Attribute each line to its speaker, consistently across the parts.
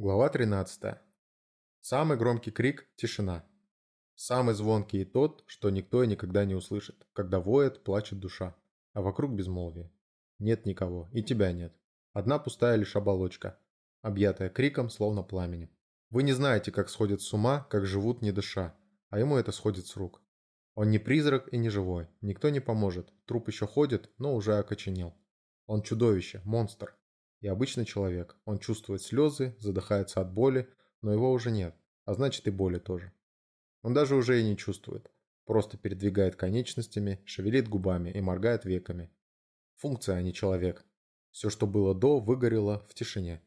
Speaker 1: Глава 13. Самый громкий крик – тишина. Самый звонкий и тот, что никто и никогда не услышит, когда воет, плачет душа, а вокруг безмолвие. Нет никого, и тебя нет. Одна пустая лишь оболочка, объятая криком, словно пламенем. Вы не знаете, как сходят с ума, как живут не дыша, а ему это сходит с рук. Он не призрак и не живой, никто не поможет, труп еще ходит, но уже окоченел. Он чудовище, монстр, и обычный человек. Он чувствует слезы, задыхается от боли, но его уже нет, а значит и боли тоже. Он даже уже и не чувствует. Просто передвигает конечностями, шевелит губами и моргает веками. Функция, а не человек. Все, что было до, выгорело в тишине.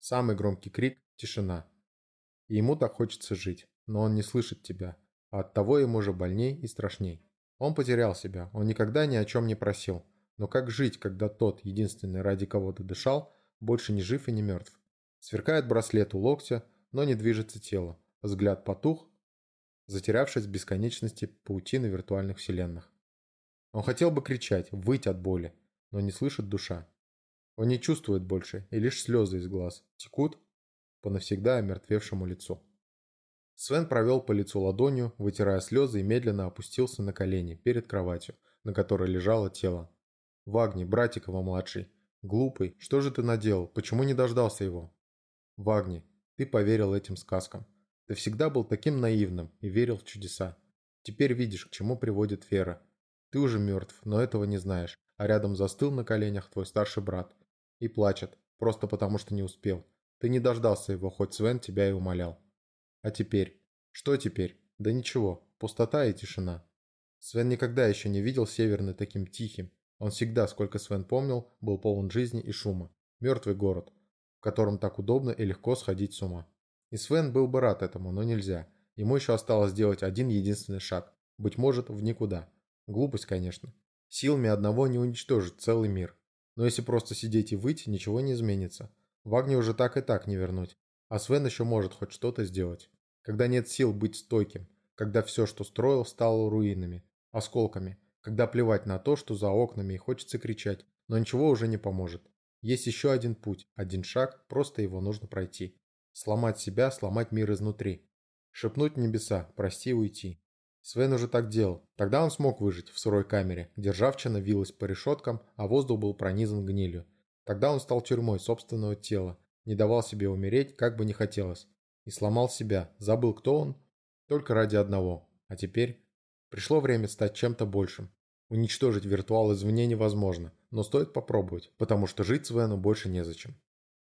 Speaker 1: Самый громкий крик – тишина. И ему так хочется жить, но он не слышит тебя, а оттого ему же больней и страшней. Он потерял себя, он никогда ни о чем не просил – но как жить, когда тот, единственный ради кого ты дышал, больше не жив и не мертв? Сверкает браслет у локтя, но не движется тело. Взгляд потух, затерявшись в бесконечности паутины виртуальных вселенных. Он хотел бы кричать, выть от боли, но не слышит душа. Он не чувствует больше, и лишь слезы из глаз текут по навсегда омертвевшему лицу. Свен провел по лицу ладонью, вытирая слезы и медленно опустился на колени перед кроватью, на которой лежало тело. Вагни, братик его младший. Глупый, что же ты наделал? Почему не дождался его? Вагни, ты поверил этим сказкам. Ты всегда был таким наивным и верил в чудеса. Теперь видишь, к чему приводит вера. Ты уже мертв, но этого не знаешь, а рядом застыл на коленях твой старший брат. И плачет, просто потому что не успел. Ты не дождался его, хоть Свен тебя и умолял. А теперь? Что теперь? Да ничего, пустота и тишина. Свен никогда еще не видел Северный таким тихим, он всегда, сколько Свен помнил, был полон жизни и шума. Мертвый город, в котором так удобно и легко сходить с ума. И Свен был бы рад этому, но нельзя. Ему еще осталось сделать один единственный шаг. Быть может, в никуда. Глупость, конечно. Силами одного не уничтожить целый мир. Но если просто сидеть и выйти, ничего не изменится. Вагне уже так и так не вернуть. А Свен еще может хоть что-то сделать. Когда нет сил быть стойким. Когда все, что строил, стало руинами, осколками – когда плевать на то, что за окнами и хочется кричать, но ничего уже не поможет. Есть еще один путь, один шаг, просто его нужно пройти. Сломать себя, сломать мир изнутри. Шепнуть небеса, прости и уйти. Свен уже так делал. Тогда он смог выжить в сырой камере, где ржавчина вилась по решеткам, а воздух был пронизан гнилью. Тогда он стал тюрьмой собственного тела, не давал себе умереть, как бы не хотелось. И сломал себя, забыл, кто он, только ради одного. А теперь пришло время стать чем-то большим. Уничтожить виртуал извне невозможно, но стоит попробовать, потому что жить Свену больше незачем.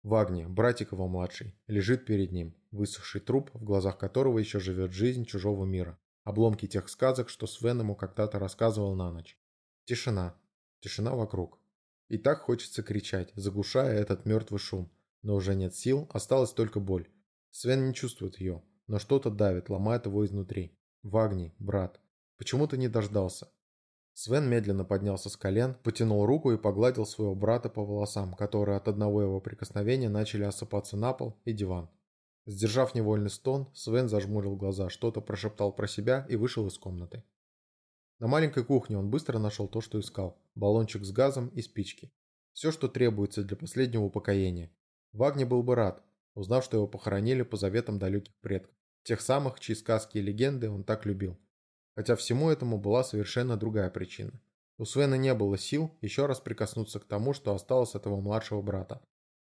Speaker 1: Вагни, братик его младший, лежит перед ним, высохший труп, в глазах которого еще живет жизнь чужого мира. Обломки тех сказок, что Свен ему когда-то рассказывал на ночь. Тишина. Тишина вокруг. И так хочется кричать, заглушая этот мертвый шум. Но уже нет сил, осталась только боль. Свен не чувствует ее, но что-то давит, ломает его изнутри. Вагни, брат. Почему ты не дождался? Свен медленно поднялся с колен, потянул руку и погладил своего брата по волосам, которые от одного его прикосновения начали осыпаться на пол и диван. Сдержав невольный стон, Свен зажмурил глаза, что-то прошептал про себя и вышел из комнаты. На маленькой кухне он быстро нашел то, что искал – баллончик с газом и спички. Все, что требуется для последнего упокоения. Вагни был бы рад, узнав, что его похоронили по заветам далеких предков, тех самых, чьи сказки и легенды он так любил. Хотя всему этому была совершенно другая причина. У Свена не было сил еще раз прикоснуться к тому, что осталось от его младшего брата.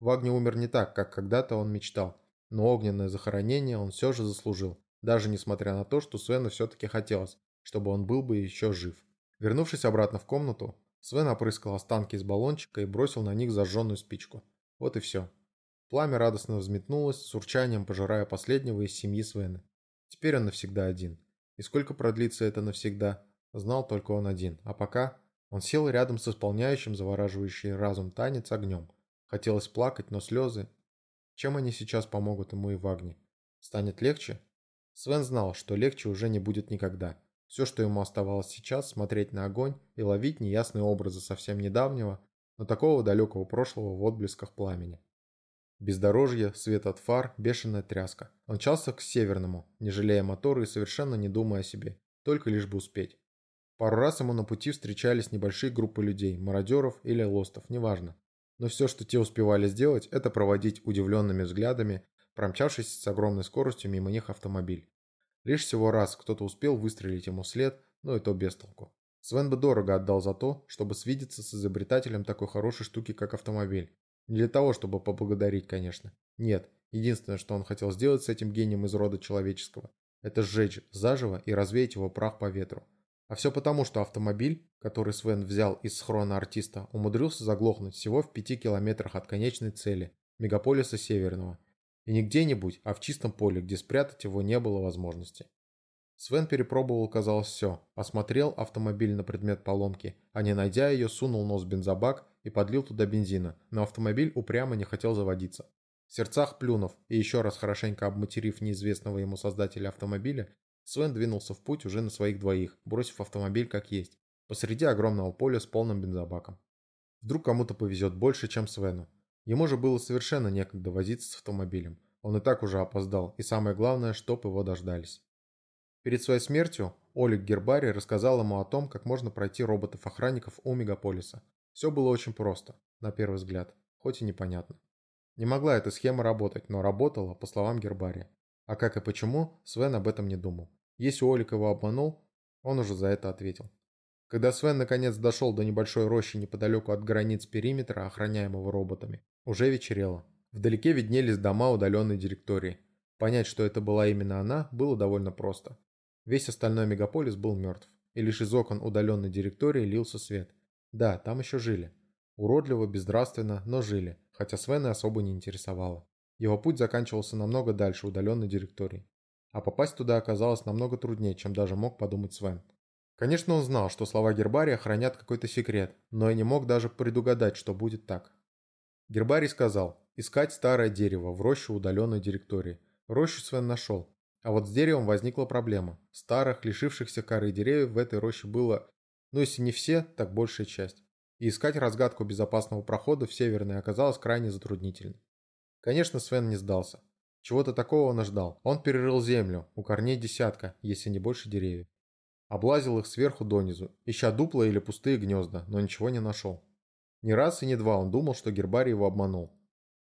Speaker 1: Вагни умер не так, как когда-то он мечтал, но огненное захоронение он все же заслужил, даже несмотря на то, что Свену все-таки хотелось, чтобы он был бы еще жив. Вернувшись обратно в комнату, Свен опрыскал останки из баллончика и бросил на них зажженную спичку. Вот и все. Пламя радостно взметнулось, с урчанием пожирая последнего из семьи Свена. Теперь он навсегда один. И сколько продлится это навсегда, знал только он один. А пока он сел рядом с исполняющим завораживающий разум танец огнем. Хотелось плакать, но слезы... Чем они сейчас помогут ему и Вагне? Станет легче? Свен знал, что легче уже не будет никогда. Все, что ему оставалось сейчас, смотреть на огонь и ловить неясные образы совсем недавнего, но такого далекого прошлого в отблесках пламени. Бездорожье, свет от фар, бешеная тряска. Он мчался к северному, не жалея мотора и совершенно не думая о себе, только лишь бы успеть. Пару раз ему на пути встречались небольшие группы людей, мародеров или лостов, неважно. Но все, что те успевали сделать, это проводить удивленными взглядами промчавшийся с огромной скоростью мимо них автомобиль. Лишь всего раз кто-то успел выстрелить ему вслед, но и то без толку. Свен бы дорого отдал за то, чтобы свидеться с изобретателем такой хорошей штуки, как автомобиль. Не для того, чтобы поблагодарить, конечно. Нет, единственное, что он хотел сделать с этим гением из рода человеческого, это сжечь заживо и развеять его прах по ветру. А все потому, что автомобиль, который Свен взял из схрона артиста, умудрился заглохнуть всего в пяти километрах от конечной цели – мегаполиса Северного. И не где-нибудь, а в чистом поле, где спрятать его не было возможности. Свен перепробовал, казалось, все. Осмотрел автомобиль на предмет поломки, а не найдя ее, сунул нос в бензобак и подлил туда бензина, но автомобиль упрямо не хотел заводиться. В сердцах плюнув и еще раз хорошенько обматерив неизвестного ему создателя автомобиля, Свен двинулся в путь уже на своих двоих, бросив автомобиль как есть, посреди огромного поля с полным бензобаком. Вдруг кому-то повезет больше, чем Свену. Ему же было совершенно некогда возиться с автомобилем. Он и так уже опоздал, и самое главное, чтоб его дождались. Перед своей смертью Олег Гербари рассказал ему о том, как можно пройти роботов-охранников у мегаполиса. Все было очень просто, на первый взгляд, хоть и непонятно. Не могла эта схема работать, но работала, по словам Гербария. А как и почему, Свен об этом не думал. Если Олег его обманул, он уже за это ответил. Когда Свен наконец дошел до небольшой рощи неподалеку от границ периметра, охраняемого роботами, уже вечерело. Вдалеке виднелись дома удаленной директории. Понять, что это была именно она, было довольно просто. Весь остальной мегаполис был мертв, и лишь из окон удаленной директории лился свет. Да, там еще жили. Уродливо, безнравственно, но жили, хотя Свена особо не интересовало. Его путь заканчивался намного дальше удаленной директории. А попасть туда оказалось намного труднее, чем даже мог подумать Свен. Конечно, он знал, что слова Гербария хранят какой-то секрет, но и не мог даже предугадать, что будет так. Гербарий сказал, искать старое дерево в роще удаленной директории. Рощу Свен нашел. А вот с деревом возникла проблема. Старых, лишившихся коры деревьев в этой роще было, ну если не все, так большая часть. И искать разгадку безопасного прохода в Северной оказалось крайне затруднительно. Конечно, Свен не сдался. Чего-то такого он ждал. Он перерыл землю, у корней десятка, если не больше деревьев. Облазил их сверху донизу, ища дупла или пустые гнезда, но ничего не нашел. Ни раз и ни два он думал, что гербарий его обманул.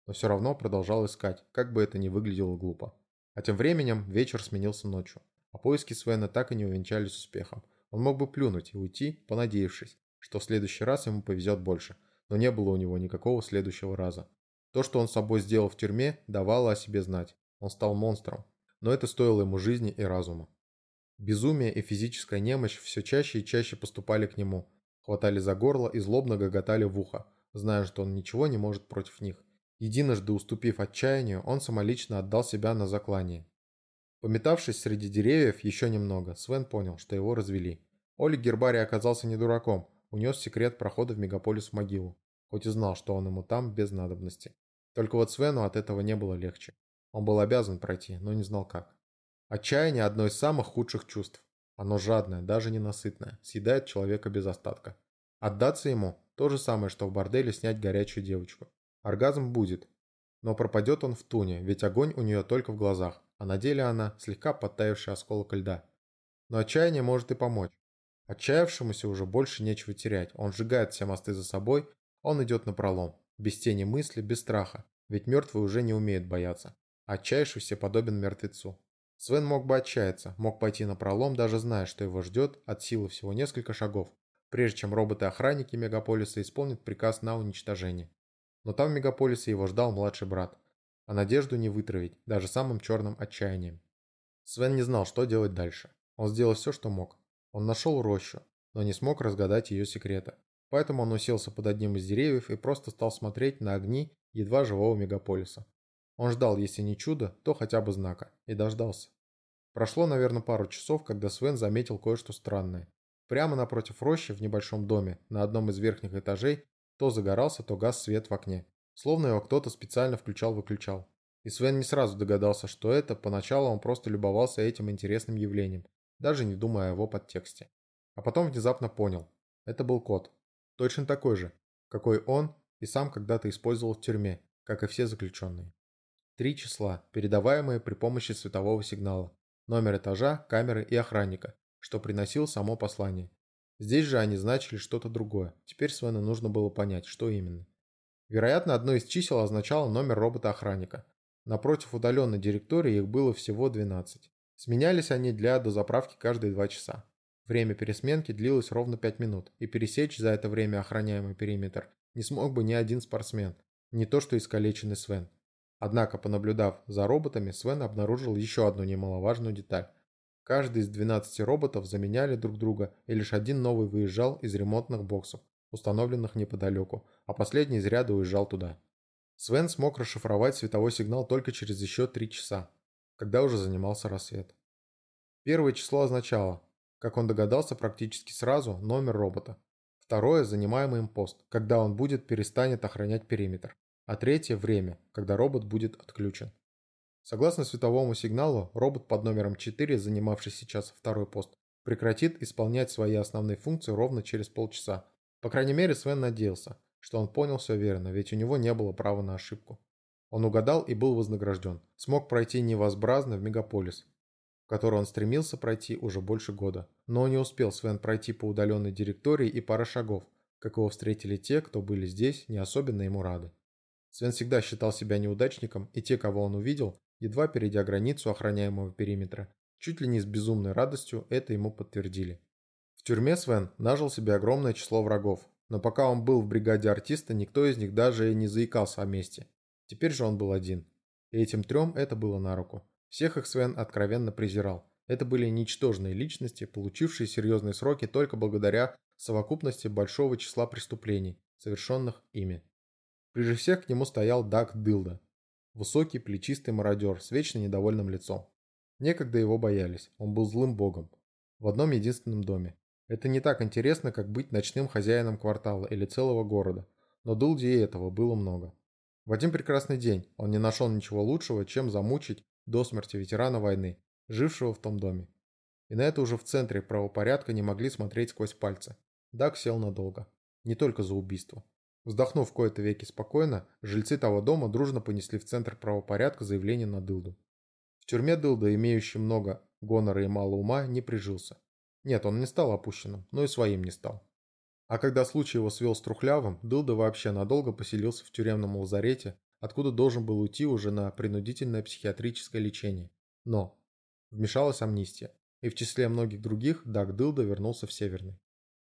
Speaker 1: Но все равно продолжал искать, как бы это ни выглядело глупо. А тем временем вечер сменился ночью. А поиски Свена так и не увенчались успехом. Он мог бы плюнуть и уйти, понадеявшись, что в следующий раз ему повезет больше, но не было у него никакого следующего раза. То, что он с собой сделал в тюрьме, давало о себе знать. Он стал монстром. Но это стоило ему жизни и разума. Безумие и физическая немощь все чаще и чаще поступали к нему. Хватали за горло и злобно гоготали в ухо, зная, что он ничего не может против них. Единожды уступив отчаянию, он самолично отдал себя на заклание. Пометавшись среди деревьев еще немного, Свен понял, что его развели. Олег Гербари оказался не дураком, унес секрет прохода в мегаполис в могилу, хоть и знал, что он ему там без надобности. Только вот Свену от этого не было легче. Он был обязан пройти, но не знал как. Отчаяние – одно из самых худших чувств. Оно жадное, даже ненасытное, съедает человека без остатка. Отдаться ему – то же самое, что в борделе снять горячую девочку. Оргазм будет, но пропадет он в туне, ведь огонь у нее только в глазах, а на деле она слегка подтаявший осколок льда. Но отчаяние может и помочь. Отчаявшемуся уже больше нечего терять, он сжигает все мосты за собой, он идет на пролом без тени мысли, без страха, ведь мертвые уже не умеют бояться. Отчаявшийся подобен мертвецу. Свен мог бы отчаяться, мог пойти на пролом, даже зная, что его ждет от силы всего несколько шагов, прежде чем роботы-охранники мегаполиса исполнят приказ на уничтожение. Но там в мегаполисе его ждал младший брат, а надежду не вытравить, даже самым черным отчаянием. Свен не знал, что делать дальше. Он сделал все, что мог. Он нашел рощу, но не смог разгадать ее секрета. Поэтому он уселся под одним из деревьев и просто стал смотреть на огни едва живого мегаполиса. Он ждал, если не чудо, то хотя бы знака, и дождался. Прошло, наверное, пару часов, когда Свен заметил кое-что странное. Прямо напротив рощи в небольшом доме, на одном из верхних этажей, то загорался, то гас свет в окне. Словно его кто-то специально включал-выключал. И Свен не сразу догадался, что это, поначалу он просто любовался этим интересным явлением, даже не думая о его подтексте. А потом внезапно понял. Это был кот. Точно такой же, какой он и сам когда-то использовал в тюрьме, как и все заключенные. Три числа, передаваемые при помощи светового сигнала. Номер этажа, камеры и охранника, что приносил само послание. Здесь же они значили что-то другое. Теперь Свену нужно было понять, что именно. Вероятно, одно из чисел означало номер робота-охранника. Напротив удаленной директории их было всего 12. Сменялись они для дозаправки каждые 2 часа. Время пересменки длилось ровно 5 минут, и пересечь за это время охраняемый периметр не смог бы ни один спортсмен, не то что искалеченный Свен. Однако, понаблюдав за роботами, Свен обнаружил еще одну немаловажную деталь. Каждый из 12 роботов заменяли друг друга, и лишь один новый выезжал из ремонтных боксов, установленных неподалеку, а последний из ряда уезжал туда. Свен смог расшифровать световой сигнал только через еще три часа, когда уже занимался рассвет. Первое число означало, как он догадался практически сразу, номер робота. Второе – занимаемый им пост, когда он будет перестанет охранять периметр. А третье – время, когда робот будет отключен. Согласно световому сигналу, робот под номером 4, занимавший сейчас второй пост, прекратит исполнять свои основные функции ровно через полчаса. По крайней мере, Свен надеялся, что он понял все верно, ведь у него не было права на ошибку. Он угадал и был вознагражден. Смог пройти невозбразно в мегаполис, в который он стремился пройти уже больше года. Но не успел Свен пройти по удаленной директории и пара шагов, как его встретили те, кто были здесь, не особенно ему рады. Свен всегда считал себя неудачником, и те, кого он увидел, едва перейдя границу охраняемого периметра, чуть ли не с безумной радостью это ему подтвердили. В тюрьме Свен нажил себе огромное число врагов, но пока он был в бригаде артиста, никто из них даже и не заикался о месте. Теперь же он был один. И этим трем это было на руку. Всех их Свен откровенно презирал. Это были ничтожные личности, получившие серьезные сроки только благодаря совокупности большого числа преступлений, совершенных ими. Прежде всех к нему стоял Даг Дилда. Высокий, плечистый мародер с вечно недовольным лицом. Некогда его боялись, он был злым богом. В одном единственном доме. Это не так интересно, как быть ночным хозяином квартала или целого города, но Дулди и этого было много. В один прекрасный день он не нашел ничего лучшего, чем замучить до смерти ветерана войны, жившего в том доме. И на это уже в центре правопорядка не могли смотреть сквозь пальцы. Даг сел надолго. Не только за убийство. Вздохнув кое-то веки спокойно, жильцы того дома дружно понесли в центр правопорядка заявление на Дылду. В тюрьме Дылда, имеющий много гонора и мало ума, не прижился. Нет, он не стал опущенным, но и своим не стал. А когда случай его свел с Трухлявым, Дылда вообще надолго поселился в тюремном лазарете, откуда должен был уйти уже на принудительное психиатрическое лечение. Но вмешалась амнистия, и в числе многих других Даг Дылда вернулся в Северный.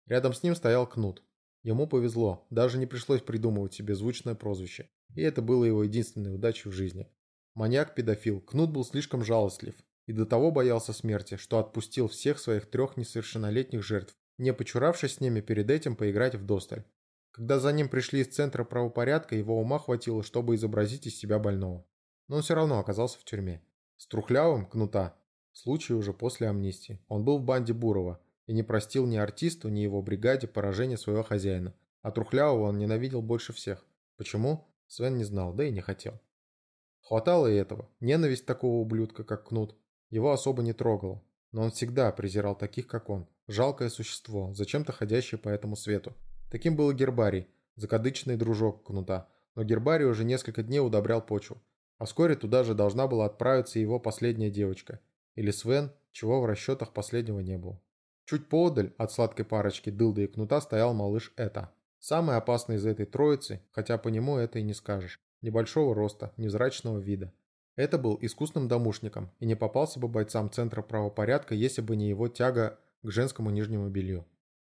Speaker 1: Рядом с ним стоял Кнут. Ему повезло, даже не пришлось придумывать себе звучное прозвище, и это было его единственной удачей в жизни. Маньяк-педофил, Кнут был слишком жалостлив, и до того боялся смерти, что отпустил всех своих трех несовершеннолетних жертв, не почуравшись с ними перед этим поиграть в досталь. Когда за ним пришли из центра правопорядка, его ума хватило, чтобы изобразить из себя больного. Но он все равно оказался в тюрьме. С Трухлявым, Кнута, случай уже после амнистии. Он был в банде Бурова и не простил ни артисту, ни его бригаде поражения своего хозяина. А Трухлявого он ненавидел больше всех. Почему? Свен не знал, да и не хотел. Хватало и этого. Ненависть такого ублюдка, как Кнут, его особо не трогало, но он всегда презирал таких, как он. Жалкое существо, зачем-то ходящее по этому свету. Таким был и Гербарий, закадычный дружок Кнута. Но Гербарий уже несколько дней удобрял почву. А вскоре туда же должна была отправиться его последняя девочка. Или Свен, чего в расчетах последнего не было. Чуть поодаль от сладкой парочки Дылда и Кнута стоял малыш Эта. Самый опасный из этой троицы, хотя по нему это и не скажешь. Небольшого роста, невзрачного вида. Это был искусным домушником и не попался бы бойцам Центра правопорядка, если бы не его тяга к женскому нижнему белью.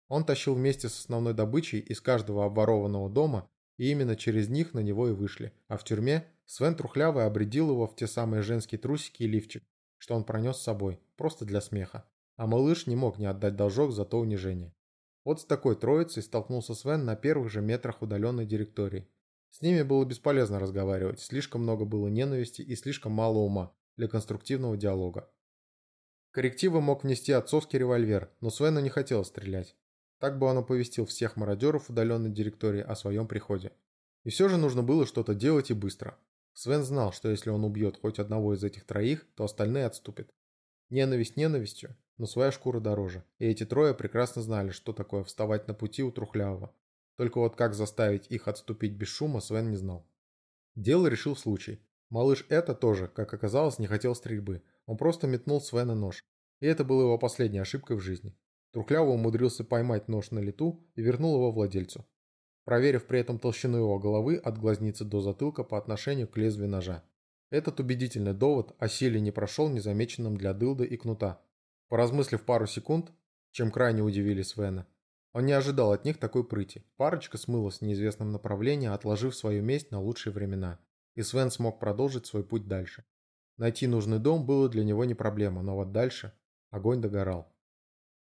Speaker 1: Он тащил вместе с основной добычей из каждого обворованного дома, и именно через них на него и вышли. А в тюрьме Свен Трухлявый обредил его в те самые женские трусики и лифчик, что он пронес с собой, просто для смеха. А малыш не мог не отдать должок за то унижение. Вот с такой троицей столкнулся Свен на первых же метрах удаленной директории. С ними было бесполезно разговаривать, слишком много было ненависти и слишком мало ума для конструктивного диалога. Коррективы мог внести отцовский револьвер, но Свену не хотелось стрелять. Так бы он оповестил всех мародеров удаленной директории о своем приходе. И все же нужно было что-то делать и быстро. Свен знал, что если он убьет хоть одного из этих троих, то остальные отступят. Ненависть ненавистью, но своя шкура дороже. И эти трое прекрасно знали, что такое вставать на пути у Трухлявого. Только вот как заставить их отступить без шума, Свен не знал. Дело решил случай. Малыш это тоже, как оказалось, не хотел стрельбы. Он просто метнул Свена нож. И это была его последняя ошибка в жизни. Трухляво умудрился поймать нож на лету и вернул его владельцу, проверив при этом толщину его головы от глазницы до затылка по отношению к лезвию ножа. Этот убедительный довод о силе не прошел незамеченным для Дылда и Кнута. Поразмыслив пару секунд, чем крайне удивили Свена, он не ожидал от них такой прыти. Парочка смылась в неизвестном направлении, отложив свою месть на лучшие времена, и Свен смог продолжить свой путь дальше. Найти нужный дом было для него не проблема, но вот дальше огонь догорал.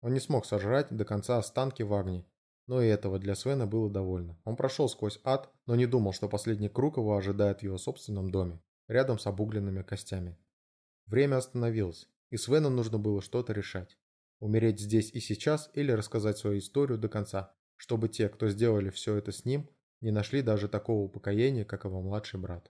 Speaker 1: Он не смог сожрать до конца останки в огне, но и этого для Свена было довольно. Он прошел сквозь ад, но не думал, что последний круг его ожидает в его собственном доме, рядом с обугленными костями. Время остановилось, и Свену нужно было что-то решать. Умереть здесь и сейчас или рассказать свою историю до конца, чтобы те, кто сделали все это с ним, не нашли даже такого упокоения, как его младший брат.